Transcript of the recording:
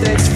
mistakes